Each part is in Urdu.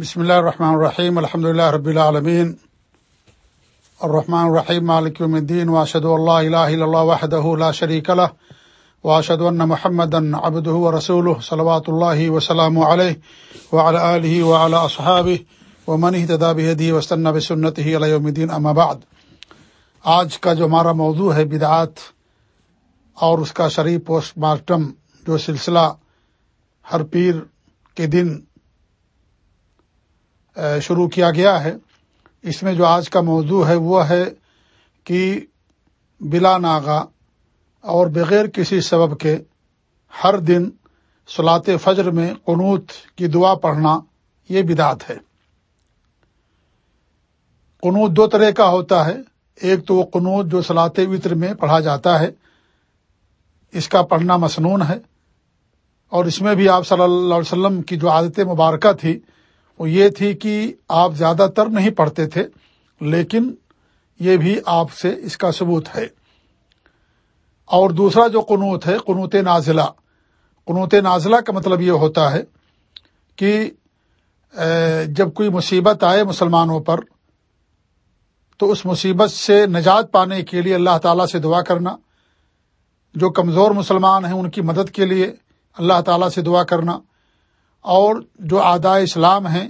بسم اللہ الرحمن الرحیم، الحمد اللہ رب العالمین۔ الرحمن الرحیم، مالک یوم الدین واشد اللہ الہ الا اللہ وحدہ لا شریک له واشهد ان محمدا عبده ورسوله صلوات الله وسلام عليه وعلى اله وعلى اصحابه ومن اهتدى بهديه واستنى بسنته الى يوم الدين اما بعد۔ آج کا جو ہمارا موضوع ہے بدعات اور اس کا شریف پوسٹ مارٹم جو سلسلہ ہر پیر کے دن شروع کیا گیا ہے۔ اس میں جو آج کا موضوع ہے، وہ ہے کہ بلا ناغا اور بغیر کسی سبب کے ہر دن سلاط فجر میں قنوت کی دعا پڑھنا یہ بدعت ہے۔ قنوت دو طرح کا ہوتا ہے۔ ایک تو وہ قنوت جو سلاط وطر میں پڑھا جاتا ہے، اس کا پڑھنا مصنون ہے۔ اور اس میں بھی آپ صلی اللہ علیہ وسلم کی جو عادت مبارکہ تھی وہ یہ تھی کہ آپ زیادہ تر نہیں پڑھتے تھے، لیکن یہ بھی آپ سے اس کا ثبوت ہے۔ اور دوسرا جو قنوت ہے، قنوت نازلہ۔ قنوت نازلہ کا مطلب یہ ہوتا ہے کہ جب کوئی مصیبت آئے مسلمانوں پر، تو اس مصیبت سے نجات پانے کے لیے اللہ تعالیٰ سے دعا کرنا۔ جو کمزور مسلمان ہیں، ان کی مدد کے لیے اللہ تعالیٰ سے دعا کرنا۔ اور جو آدائے اسلام ہیں،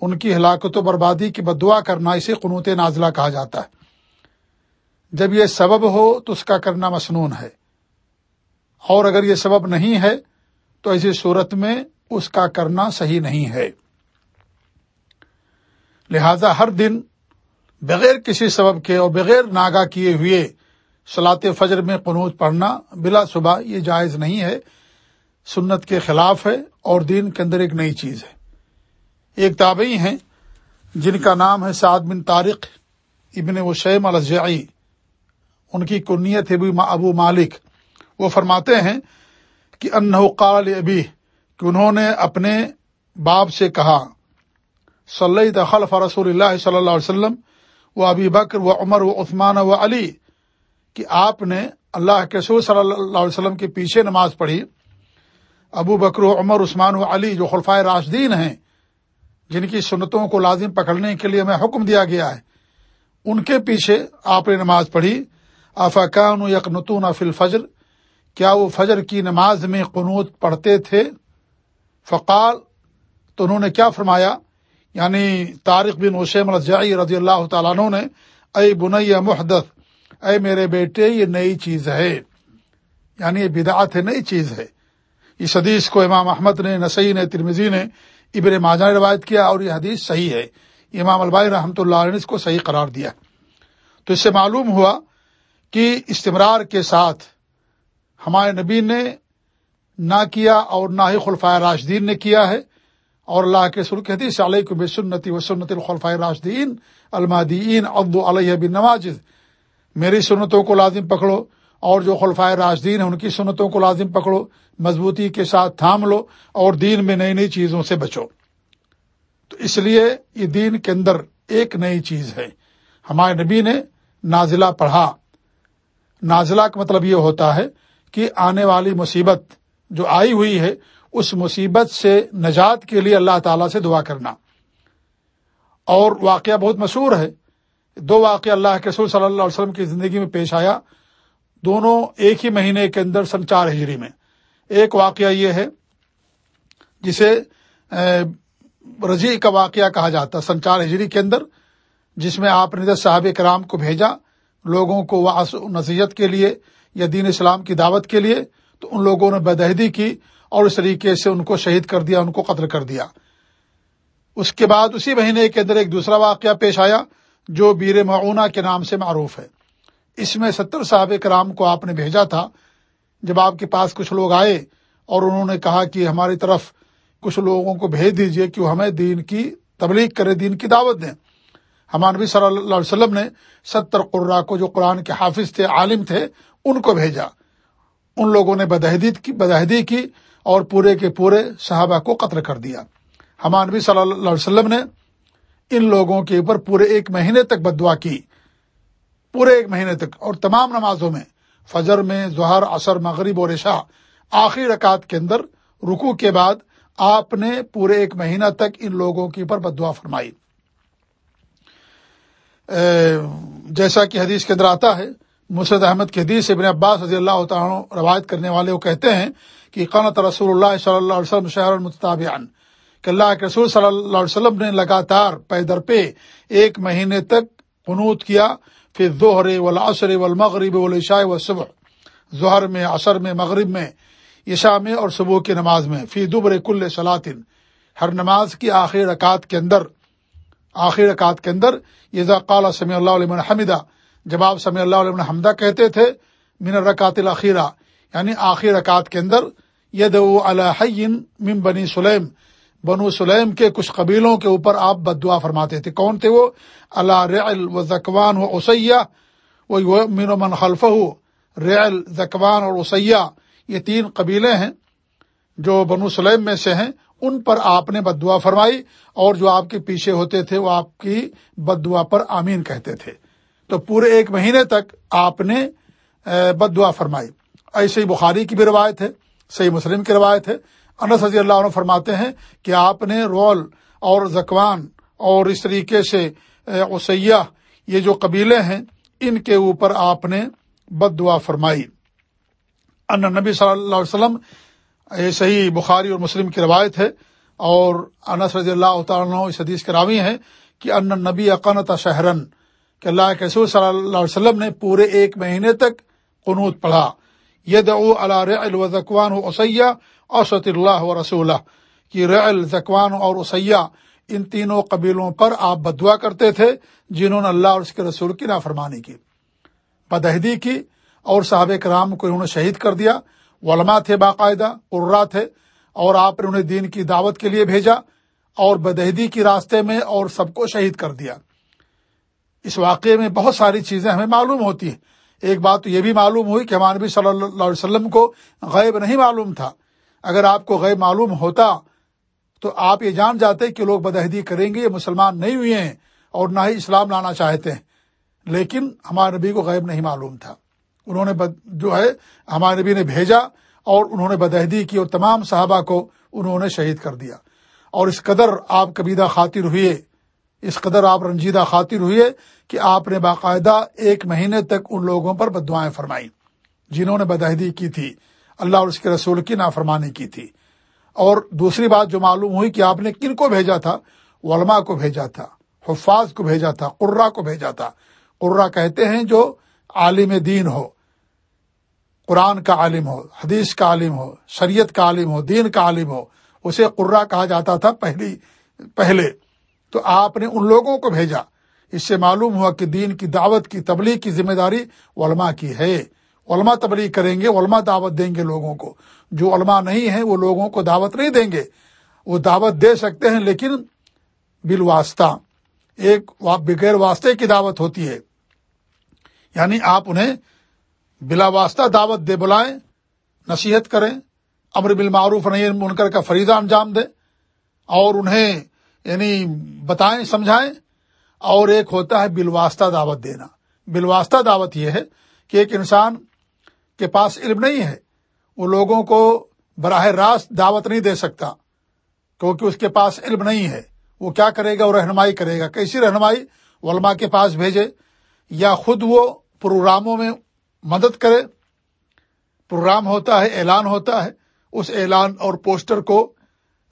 ان کی ہلاکت و بربادی کی بدعا کرنا، اسے قنوت نازلہ کہا جاتا ہے۔ جب یہ سبب ہو تو اس کا کرنا مصنون ہے۔ اور اگر یہ سبب نہیں ہے تو ایسی صورت میں اس کا کرنا صحیح نہیں ہے۔ لہذا ہر دن بغیر کسی سبب کے اور بغیر ناگا کیے ہوئے سلاط فجر میں قنوت پڑھنا بلا صبح یہ جائز نہیں ہے۔ سنت کے خلاف ہے اور دین کے اندر ایک نئی چیز ہے۔ ایک تابعی ہیں جن کا نام ہے سعد بن طارق ابن وشیم الجائی ان کی کنیت ہے ابو مالک۔ وہ فرماتے ہیں کہ انہ قال ابی کہ انہوں نے اپنے باپ سے کہا صلی دخل رسول اللہ صلی اللہ علیہ وسلم وہ ابی بکر و عمر و عثمان و علی، کہ آپ نے اللہ کے سور صلی اللہ علیہ وسلم کے پیچھے نماز پڑھی۔ ابو بکر و عمر، عثمان و علی جو خلفائے راشدین ہیں، جن کی سنتوں کو لازم پکڑنے کے لیے ہمیں حکم دیا گیا ہے، ان کے پیچھے آپ نے نماز پڑھی آفاقان یقنتون فل فجر کیا وہ فجر کی نماز میں قنوت پڑھتے تھے؟ فقال، تو انہوں نے کیا فرمایا؟ یعنی طارق بن وسیم الجائی رضی اللہ تعالیٰ عنہ نے، اے بنیا محدت اے میرے بیٹے، یہ نئی چیز ہے۔ یعنی یہ بدعت ہے، نئی چیز ہے۔ اس حدیث کو امام احمد نے نسئی نے ترمزی نے ابن ماجا نے روایت کیا اور یہ حدیث صحیح ہے۔ امام البائی رحمۃ اللہ نے اس کو صحیح قرار دیا۔ تو اس سے معلوم ہوا کہ استمرار کے ساتھ ہمارے نبی نے نہ کیا اور نہ ہی خلفۂ راشدین نے کیا ہے۔ اور اللہ کے سر حدیث علیہ کو بے سنتی و سنت الخلفۂ راشدین المادین ابو علیہ بن نواز میری سنتوں کو لازم پکڑو۔ اور جو خلفائے راجدین ہیں، ان کی سنتوں کو لازم پکڑو، مضبوطی کے ساتھ تھام لو اور دین میں نئی نئی چیزوں سے بچو۔ تو اس لیے یہ دین کے اندر ایک نئی چیز ہے۔ ہمارے نبی نے نازلہ پڑھا۔ نازلہ کا مطلب یہ ہوتا ہے کہ آنے والی مصیبت جو آئی ہوئی ہے، اس مصیبت سے نجات کے لیے اللہ تعالی سے دعا کرنا۔ اور واقعہ بہت مشہور ہے۔ دو واقعہ اللہ کے سور صلی اللہ علیہ وسلم کی زندگی میں پیش آیا۔ دونوں ایک ہی مہینے کے اندر سن چار ہجری میں۔ ایک واقعہ یہ ہے، جسے رضی کا واقعہ کہا جاتا سن چار ہجری کے اندر، جس میں آپ نے صاحب کرام کو بھیجا، لوگوں کو نصیحت کے لیے یا دین اسلام کی دعوت کے لیے، تو ان لوگوں نے بدہدی کی اور اس طریقے سے ان کو شہید کر دیا، ان کو قتل کر دیا۔ اس کے بعد اسی مہینے کے اندر ایک دوسرا واقعہ پیش آیا، جو بیر معونہ کے نام سے معروف ہے۔ اس میں ستر صاحب کرام کو آپ نے بھیجا تھا۔ جب آپ کے پاس کچھ لوگ آئے اور انہوں نے کہا کہ ہماری طرف کچھ لوگوں کو بھیج دیجیے کہ وہ ہمیں دین کی تبلیغ کرے، دین کی دعوت دیں۔ ہمارے نبی صلی اللہ علیہ وسلم نے ستر قرا کو جو قرآن کے حافظ تھے، عالم تھے، ان کو بھیجا۔ ان لوگوں نے بدہدی بدہدی کی اور پورے کے پورے صحابہ کو قتل کر دیا۔ ہمارے نبی صلی اللہ علیہ وسلم نے ان لوگوں کے اوپر پورے ایک مہینے تک بدعا کی۔ پورے ایک مہینے تک اور تمام نمازوں میں، فجر میں، ظہر، عصر، مغرب اور عشاء، آخری رکعت کے اندر رکو کے بعد آپ نے پورے ایک مہینہ تک ان لوگوں کے اوپر بدعا فرمائی۔ جیسا کہ حدیث کے اندر آتا ہے مسرد احمد کے حدیث ابن عباس رضی اللہ تعالیٰ روایت کرنے والے وہ کہتے ہیں کہ قنط رسول اللہ صلی اللہ علیہ وسلم شہر المطابعن کہ اللہ کے رسول صلی اللہ علیہ وسلم نے لگاتار پیدر پہ ایک مہینے تک قنوت کیا پھر ظہر والعصر والمغرب والعشاء والصبح، ظہر میں، عصر میں، مغرب میں، عشاء میں اور صبح کی نماز میں، فی دبر کل سلاطن ہر نماز کی آخری رکعت کے اندر، آخری رکعت کے اندر یہ قال سمی اللہ علیہ حمدہ، جب آپ سمی اللہ علیہ حمدہ کہتے تھے، من رکعت الخیرہ یعنی آخری رکعت کے اندر ید الحین من بنی سلیم بنو سلیم کے کچھ قبیلوں کے اوپر آپ بد دعا فرماتے تھے۔ کون تھے وہ؟ اللہ رعل و زکوان و اسیہ وہ مین و من خلف ریل زکوان اور اسیہ یہ تین قبیلے ہیں جو بنو سلیم میں سے ہیں۔ ان پر آپ نے بد دعا فرمائی اور جو آپ کے پیچھے ہوتے تھے وہ آپ کی بد دعا پر آمین کہتے تھے۔ تو پورے ایک مہینے تک آپ نے بد دعا فرمائی۔ ایسے ہی بخاری کی بھی روایت ہے، صحیح مسلم کی روایت ہے۔ انس رضی اللہ عنہ فرماتے ہیں کہ آپ نے رول اور زکوان اور اس طریقے سے اسیہ یہ جو قبیلے ہیں، ان کے اوپر آپ نے بد دعا فرمائی۔ ان نبی صلی اللہ علیہ وسلم، یہ صحیح بخاری اور مسلم کی روایت ہے، اور انس رضی اللہ تعالیٰ اس حدیث کے راوی ہیں کہ ان نبی اقنت شہرن کہ اللہ کے رسول صلی اللہ علیہ وسلم نے پورے ایک مہینے تک قنوت پڑھا۔ ید او زکوان و اسیہ، اوسط اللہ و رسول کی رعل زکوان اور اسیہ ان تینوں قبیلوں پر آپ بدعا کرتے تھے، جنہوں نے اللہ اور اس کے رسول کی نافرمانی کی۔ بدہدی کی اور صحاب کرام کو انہوں نے شہید کر دیا۔ علماء تھے باقاعدہ قرا تھے اور آپ نے انہیں دین کی دعوت کے لیے بھیجا اور بدہدی کی راستے میں اور سب کو شہید کر دیا۔ اس واقعے میں بہت ساری چیزیں ہمیں معلوم ہوتی ہیں۔ ایک بات تو یہ بھی معلوم ہوئی کہ ہمارے نبی صلی اللہ علیہ وسلم کو غیب نہیں معلوم تھا۔ اگر آپ کو غیب معلوم ہوتا تو آپ یہ جان جاتے کہ لوگ بدہدی کریں گے، یہ مسلمان نہیں ہوئے ہیں اور نہ ہی اسلام لانا چاہتے ہیں۔ لیکن ہمارے نبی کو غیب نہیں معلوم تھا۔ انہوں نے جو ہے، ہمارے نبی نے بھیجا اور انہوں نے بدہدی کی اور تمام صحابہ کو انہوں نے شہید کر دیا۔ اور اس قدر آپ کبیدہ خاطر ہوئے اس قدر آپ رنجیدہ خاطر ہوئے کہ آپ نے باقاعدہ ایک مہینے تک ان لوگوں پر بدوائیں فرمائی جنہوں نے بدہدی کی تھی، اللہ اور اس کے رسول کی نافرمانی کی تھی۔ اور دوسری بات جو معلوم ہوئی کہ آپ نے کن کو بھیجا تھا؟ علماء کو بھیجا تھا، حفاظ کو بھیجا تھا، قرہ کو بھیجا تھا۔ قرہ کہتے ہیں جو عالم دین ہو، قرآن کا عالم ہو، حدیث کا عالم ہو، شریعت کا عالم ہو، دین کا عالم ہو، اسے قرہ کہا جاتا تھا پہلی، پہلے۔ تو آپ نے ان لوگوں کو بھیجا۔ اس سے معلوم ہوا کہ دین کی دعوت کی تبلیغ کی ذمہ داری علماء کی ہے۔ علماء تبلیغ کریں گے، علماء دعوت دیں گے لوگوں کو۔ جو علماء نہیں ہیں، وہ لوگوں کو دعوت نہیں دیں گے۔ وہ دعوت دے سکتے ہیں، لیکن بالواسطہ۔ ایک بغیر واسطے کی دعوت ہوتی ہے۔ یعنی آپ انہیں بلا واسطہ دعوت دے بلائیں، نصیحت کریں، امر بالمعروف نہیں منکر کا فریضہ انجام دیں اور انہیں یعنی بتائیں، سمجھائیں، اور ایک ہوتا ہے بالواسطہ دعوت دینا۔ بالواسطہ دعوت یہ ہے کہ ایک انسان کے پاس علم نہیں ہے، وہ لوگوں کو براہ راست دعوت نہیں دے سکتا، کیونکہ اس کے پاس علم نہیں ہے۔ وہ کیا کرے گا؟ وہ رہنمائی کرے گا۔ کیسی رہنمائی؟ علماء کے پاس بھیجے، یا خود وہ پروگراموں میں مدد کرے۔ پروگرام ہوتا ہے، اعلان ہوتا ہے، اس اعلان اور پوسٹر کو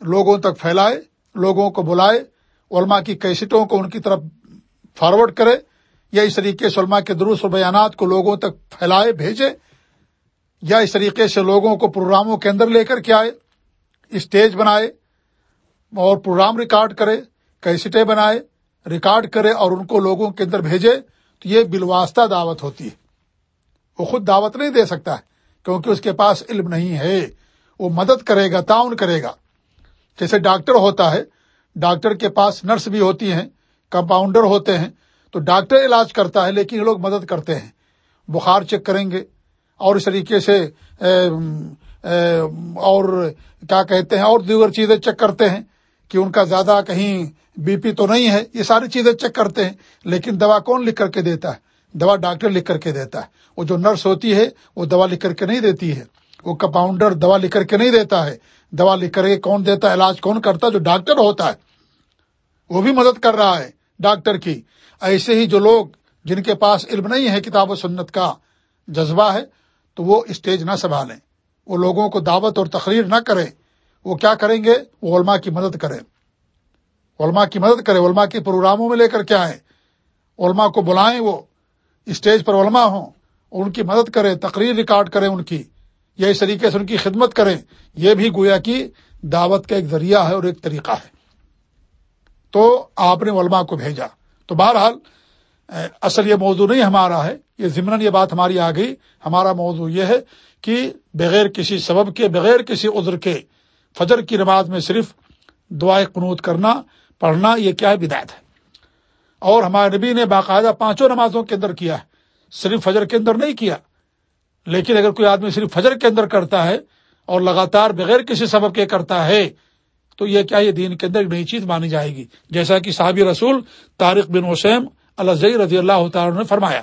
لوگوں تک پھیلائے۔ لوگوں کو بلائے، علماء کی کیسٹوں کو ان کی طرف فارورڈ کرے، یا اس طریقے سے علماء کے دروس و بیانات کو لوگوں تک پھیلائے، بھیجے، یا اس طریقے سے لوگوں کو پروگراموں کے اندر لے کر کے آئے، اسٹیج بنائے اور پروگرام ریکارڈ کرے، کیسٹیں بنائے، ریکارڈ کرے اور ان کو لوگوں کے اندر بھیجے، تو یہ بالواسطہ دعوت ہوتی ہے۔ وہ خود دعوت نہیں دے سکتا ہے، کیونکہ اس کے پاس علم نہیں ہے۔ وہ مدد کرے گا، تعاون کرے گا۔ جیسے ڈاکٹر ہوتا ہے، ڈاکٹر کے پاس نرس بھی ہوتی ہیں، کمپاؤنڈر ہوتے ہیں، تو ڈاکٹر علاج کرتا ہے، لیکن یہ لوگ مدد کرتے ہیں۔ بخار چیک کریں گے۔ اور اس طریقے سے اور کیا کہتے ہیں، اور دیگر چیزیں چیک کرتے ہیں کہ ان کا زیادہ کہیں بی پی تو نہیں ہے، یہ ساری چیزیں چیک کرتے ہیں۔ لیکن دوا کون لکھ کر کے دیتا ہے؟ دوا ڈاکٹر لکھ کر کے دیتا ہے۔ وہ جو نرس ہوتی ہے، وہ دوا لکھ کر کے نہیں دیتی ہے۔ وہ کمپاؤنڈر دوا لکھ کر کے نہیں دیتا ہے؟ دوا لکھ کر کے کون دیتا ہے؟ علاج کون کرتا ہے جو ڈاکٹر ہوتا ہے؟ وہ بھی مدد کر رہا ہے ڈاکٹر کی۔ ایسے ہی جو لوگ جن کے پاس علم نہیں ہے کتاب و سنت کا جذبہ ہے، تو وہ اسٹیج نہ سنبھالیں۔ وہ لوگوں کو دعوت اور تقریر نہ کریں۔ وہ کیا کریں گے؟ وہ علماء کی مدد کریں۔ علماء کی مدد کریں۔ علماء کے پروگراموں میں لے کر کے آئیں۔ علماء کو بلائیں وہ۔ اسٹیج پر علماء ہوں۔ ان کی مدد کریں، تقریر ریکارڈ کریں ان کی۔ یا اس طریقے سے ان کی خدمت کریں، یہ بھی گویا کی دعوت کا ایک ذریعہ ہے اور ایک طریقہ ہے۔ تو آپ نے علماء کو بھیجا۔ تو بہرحال، اصل یہ موضوع نہیں ہمارا ہے، یہ ضمن یہ بات ہماری آ گئی۔ ہمارا موضوع یہ ہے کہ بغیر کسی سبب کے، بغیر کسی عذر کے فجر کی نماز میں صرف دعائیں قنوت کرنا، پڑھنا، یہ کیا ہے؟ بدایت ہے۔ اور ہمارے نبی نے باقاعدہ پانچوں نمازوں کے اندر کیا ہے، صرف فجر کے اندر نہیں کیا لیکن اگر کوئی آدمی صرف فجر کے اندر کرتا ہے اور لگاتار بغیر کسی سبب کے کرتا ہے، تو یہ کیا یہ دین کے اندر ایک نئی چیز مانی جائے گی؟ جیسا کہ صحابی رسول طارق بن وسیم اللہ رضی اللہ تعالیٰ نے فرمایا،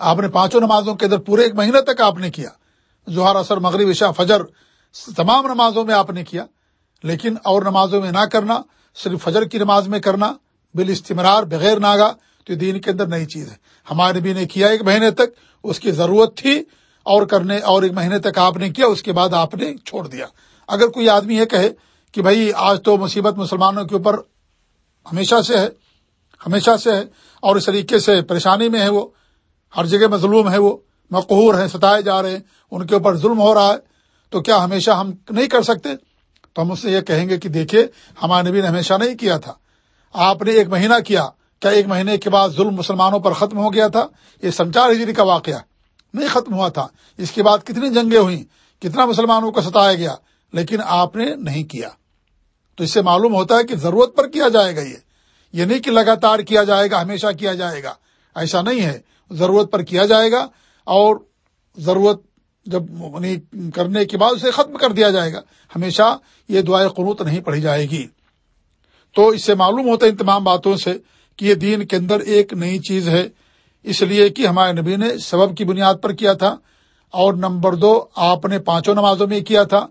آپ نے پانچوں نمازوں کے اندر پورے ایک مہینے تک آپ نے کیا ظہر اثر مغرب، عشاء، فجر، تمام نمازوں میں آپ نے کیا، لیکن اور نمازوں میں نہ کرنا، صرف فجر کی نماز میں کرنا بال استمرار بغیر ناگا، تو دین کے اندر نئی چیز ہے۔ ہمارے نبی نے کیا ایک مہینے تک اس کی ضرورت تھی اور کرنے، اور ایک مہینے تک آپ نے کیا، اس کے بعد آپ نے چھوڑ دیا۔ اگر کوئی آدمی یہ کہے کہ بھائی آج تو مصیبت مسلمانوں کے اوپر ہمیشہ سے ہے، ہمیشہ سے ہے، اور اس طریقے سے پریشانی میں ہے وہ، ہر جگہ مظلوم ہے وہ، مقہور ہیں، ستائے جا رہے ہیں، ان کے اوپر ظلم ہو رہا ہے، تو کیا ہمیشہ ہم نہیں کر سکتے؟ تو ہم اس سے یہ کہیں گے کہ دیکھیے، ہمارے نبی نے ہمیشہ نہیں کیا تھا۔ آپ نے ایک مہینہ کیا کیا ایک مہینے کے بعد ظلم مسلمانوں پر ختم ہو گیا تھا؟ یہ سنچار ہجری کا واقعہ نہیں ختم ہوا تھا۔ اس کے بعد کتنی جنگیں ہوئیں؟ کتنا مسلمانوں کو ستایا گیا؟ لیکن آپ نے نہیں کیا۔ تو اس سے معلوم ہوتا ہے کہ ضرورت پر کیا جائے گا یہ۔ یہ نہیں کہ لگاتار کیا جائے گا، ہمیشہ کیا جائے گا۔ ایسا نہیں ہے۔ ضرورت پر کیا جائے گا اور ضرورت جب یعنی کرنے کے بعد اسے ختم کر دیا جائے گا۔ ہمیشہ یہ دعائیں قنوت نہیں پڑھی جائے گی۔ تو اس سے معلوم ہوتا ہے ان تمام باتوں سے کہ یہ دین کے اندر ایک نئی چیز ہے۔ اس لیے کہ ہمارے نبی نے سبب کی بنیاد پر کیا تھا۔ اور نمبر دو، آپ نے پانچوں نمازوں میں کیا تھا۔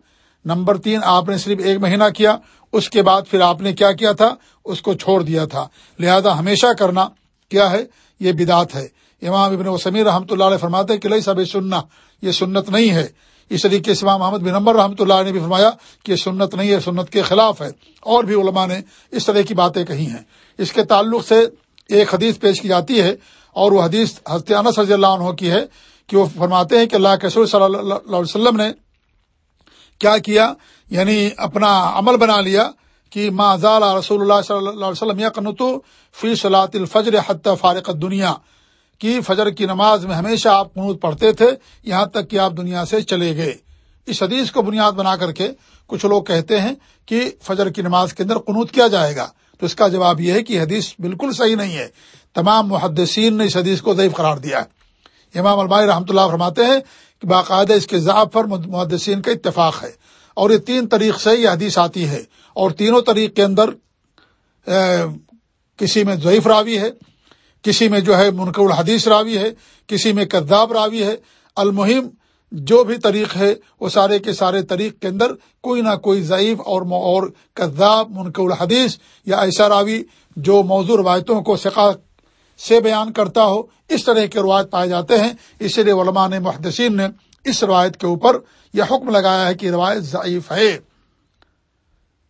نمبر تین، آپ نے صرف ایک مہینہ کیا۔ اس کے بعد پھر آپ نے کیا کیا تھا؟ اس کو چھوڑ دیا تھا۔ لہذا ہمیشہ کرنا کیا ہے؟ یہ بدات ہے۔ امام ابن وسمی رحمۃ اللہ علیہ فرماتے کہ لئی سب سننا یہ سنت نہیں ہے۔ اس طریقے سے امام محمد بن نمبر رحمۃ اللہ نے بھی فرمایا کہ یہ سنت نہیں ہے سنت کے خلاف ہے۔ اور بھی علماء نے اس طرح کی باتیں کہی ہیں۔ اس کے تعلق سے ایک حدیث پیش کی جاتی ہے اور وہ حدیث انس رضی اللہ عنہ کی ہے کہ وہ فرماتے ہیں کہ اللہ کے صلی اللہ علیہ وسلم نے کیا کیا یعنی اپنا عمل بنا لیا کہ ما زال رسول اللہ صلی اللہ علیہ وسلم یقنتو فی صلاۃ الفجر حتی فارق دنیا کی فجر کی نماز میں ہمیشہ آپ قنوت پڑھتے تھے، یہاں تک کہ آپ دنیا سے چلے گئے۔ اس حدیث کو بنیاد بنا کر کے کچھ لوگ کہتے ہیں کہ فجر کی نماز کے اندر قنوت کیا جائے گا۔ تو اس کا جواب یہ ہے کہ حدیث بالکل صحیح نہیں ہے۔ تمام محدثین نے اس حدیث کو ضعیف قرار دیا ہے۔ امام البائی رحمۃ اللہ فرماتے ہیں کہ باقاعدہ اس کے ضعف پر محدثین کا اتفاق ہے۔ اور یہ تین طریق سے یہ حدیث آتی ہے۔ اور تینوں طریق کے اندر کسی میں ضعیف راوی ہے کسی میں جو ہے منقع الحدیث راوی ہے، کسی میں کرداب راوی ہے۔ المہم، جو بھی طریق ہے، وہ سارے کے سارے طریق کے اندر کوئی نہ کوئی ضعیف اور اور کرداب منقع الحدیث یا ایسا راوی جو موضوع روایتوں کو سقا سے بیان کرتا ہو، اس طرح کے روایت پائے جاتے ہیں۔ اس لیے علماء نے محدثین نے اس روایت کے اوپر یہ حکم لگایا ہے کہ روایت ضعیف ہے۔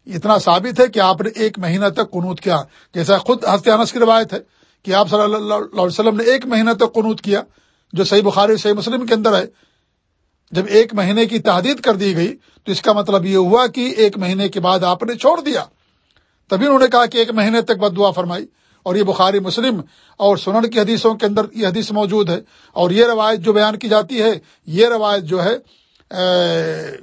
اتنا ثابت ہے کہ آپ نے ایک مہینہ تک قنوت کیا۔ جیسا خود انس کی روایت ہے۔ کہ آپ صلی اللہ علیہ وسلم نے ایک مہینہ تک قنوت کیا، جو صحیح بخاری صحیح مسلم کے اندر ہے۔ جب ایک مہینے کی تحدید کر دی گئی، تو اس کا مطلب یہ ہوا کہ ایک مہینے کے بعد آپ نے چھوڑ دیا۔ تبھی انہوں نے کہا کہ ایک مہینے تک بد دعا فرمائی۔ اور یہ بخاری، مسلم اور سنن کی حدیثوں کے اندر یہ حدیث موجود ہے۔ اور یہ روایت جو بیان کی جاتی ہے، یہ روایت جو ہے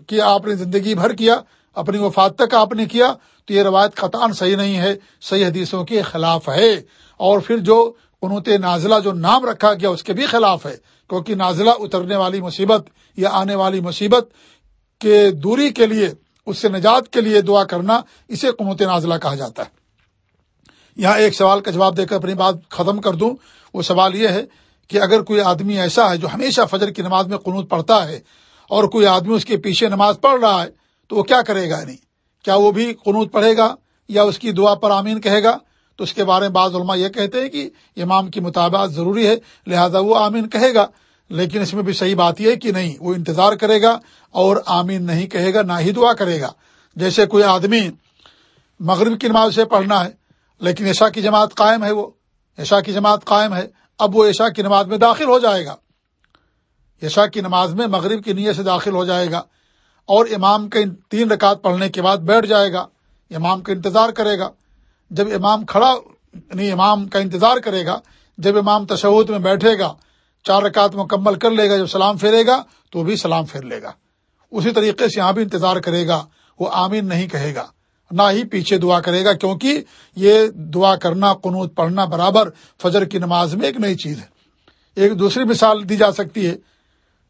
کہ آپ نے زندگی بھر کیا اپنی وفات تک آپ نے کیا، تو یہ روایت قطان صحیح نہیں ہے، صحیح حدیثوں کے خلاف ہے۔ اور پھر جو قنوت نازلہ جو نام رکھا گیا، اس کے بھی خلاف ہے۔ کیونکہ نازلہ اترنے والی مصیبت یا آنے والی مصیبت کے دوری کے لیے، اس سے نجات کے لیے دعا کرنا، اسے قنوت نازلہ کہا جاتا ہے۔ یہاں ایک سوال کا جواب دے کر اپنی بات ختم کر دوں۔ وہ سوال یہ ہے کہ اگر کوئی آدمی ایسا ہے جو ہمیشہ فجر کی نماز میں قنوت پڑھتا ہے، اور کوئی آدمی اس کے پیچھے نماز پڑھ رہا ہے تو وہ کیا کرے گا نہیں؟ کیا وہ بھی قنوت پڑھے گا یا اس کی دعا پر آمین کہے گا؟ تو اس کے بارے میں بعض علماء یہ کہتے ہیں کہ امام کی مطابقت ضروری ہے، لہذا وہ آمین کہے گا۔ لیکن اس میں بھی صحیح بات یہ ہے کہ نہیں، وہ انتظار کرے گا اور آمین نہیں کہے گا، نہ ہی دعا کرے گا۔ جیسے کوئی آدمی مغرب کی نماز سے پڑھنا ہے، لیکن عشاء کی جماعت قائم ہے وہ۔ عشاء کی جماعت قائم ہے، اب وہ عشاء کی نماز میں داخل ہو جائے گا۔ عشاء کی نماز میں مغرب کی نیت سے داخل ہو جائے گا۔ اور امام کے تین رکعت پڑھنے کے بعد بیٹھ جائے گا، امام کا انتظار کرے گا۔ جب امام کھڑا نہیں امام کا انتظار کرے گا، جب امام تشود میں بیٹھے گا، چار رکعت مکمل کر لے گا، جب سلام پھیرے گا، تو بھی سلام پھیر لے گا۔ اسی طریقے سے یہاں بھی انتظار کرے گا، وہ آمین نہیں کہے گا، نہ ہی پیچھے دعا کرے گا، کیونکہ یہ دعا کرنا، قنوت پڑھنا برابر فجر کی نماز میں ایک نئی چیز ہے۔ ایک دوسری مثال دی جا سکتی ہے۔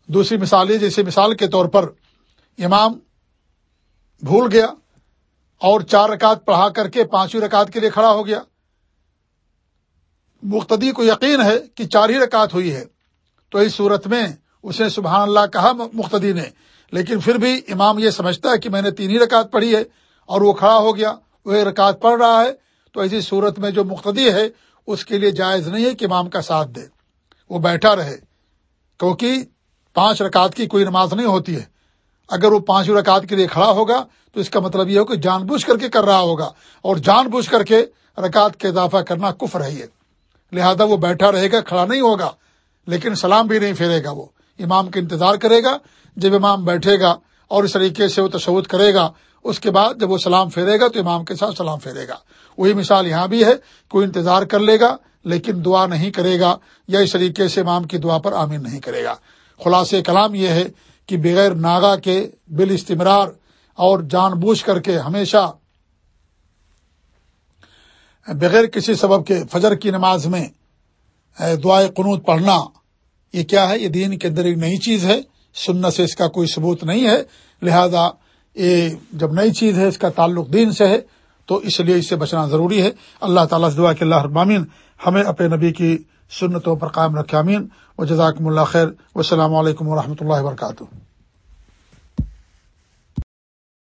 دوسری مثال یہ، جیسے مثال کے طور پر امام بھول گیا اور چار رکعت پڑھا کر کے پانچویں رکعت کے لیے کھڑا ہو گیا۔ مقتدی کو یقین ہے کہ چار ہی رکعت ہوئی ہے۔ تو اس صورت میں اسے سبحان اللہ کہا مقتدی نے۔ لیکن پھر بھی امام یہ سمجھتا ہے کہ میں نے تین ہی رکعت پڑھی ہے اور وہ کھڑا ہو گیا، وہ ایک رکعت پڑھ رہا ہے۔ تو ایسی صورت میں جو مقتدی ہے، اس کے لیے جائز نہیں ہے کہ امام کا ساتھ دے۔ وہ بیٹھا رہے۔ کیونکہ پانچ رکعت کی کوئی نماز نہیں ہوتی ہے۔ اگر وہ پانچ رکعت کے لیے کھڑا ہوگا تو اس کا مطلب یہ ہو کہ جان بوجھ کر کے کر رہا ہوگا اور جان بوجھ کر کے رکعت کے اضافہ کرنا کف رہی ہے لہذا وہ بیٹھا رہے گا، کھڑا نہیں ہوگا، لیکن سلام بھی نہیں پھیرے گا وہ۔ امام کا انتظار کرے گا، جب امام بیٹھے گا اور اس طریقے سے وہ تشود کرے گا، اس کے بعد جب وہ سلام پھیرے گا تو امام کے ساتھ سلام پھیرے گا۔ وہی مثال یہاں بھی ہے، کوئی انتظار کر لے گا، لیکن دعا نہیں کرے گا یا اس طریقے سے امام کی دعا پر آمین نہیں کرے گا۔ خلاص کلام یہ ہے کہ بغیر ناگا کے بال استمرار اور جان بوجھ کر کے ہمیشہ بغیر کسی سبب کے فجر کی نماز میں دعائے قنوت پڑھنا، یہ کیا ہے؟ یہ دین کے اندر ایک نئی چیز ہے۔ سننے سے اس کا کوئی ثبوت نہیں ہے۔ لہذا یہ جب نئی چیز ہے، اس کا تعلق دین سے ہے، تو اس لیے اس سے بچنا ضروری ہے۔ اللہ تعالیٰ سے دعا کہ اللہ ابامین ہمیں اپنے نبی کی سنتوں پر قائم رکھے امین و جزاکم اللہ خیر۔ و السلام علیکم و رحمۃ اللہ وبرکاتہ۔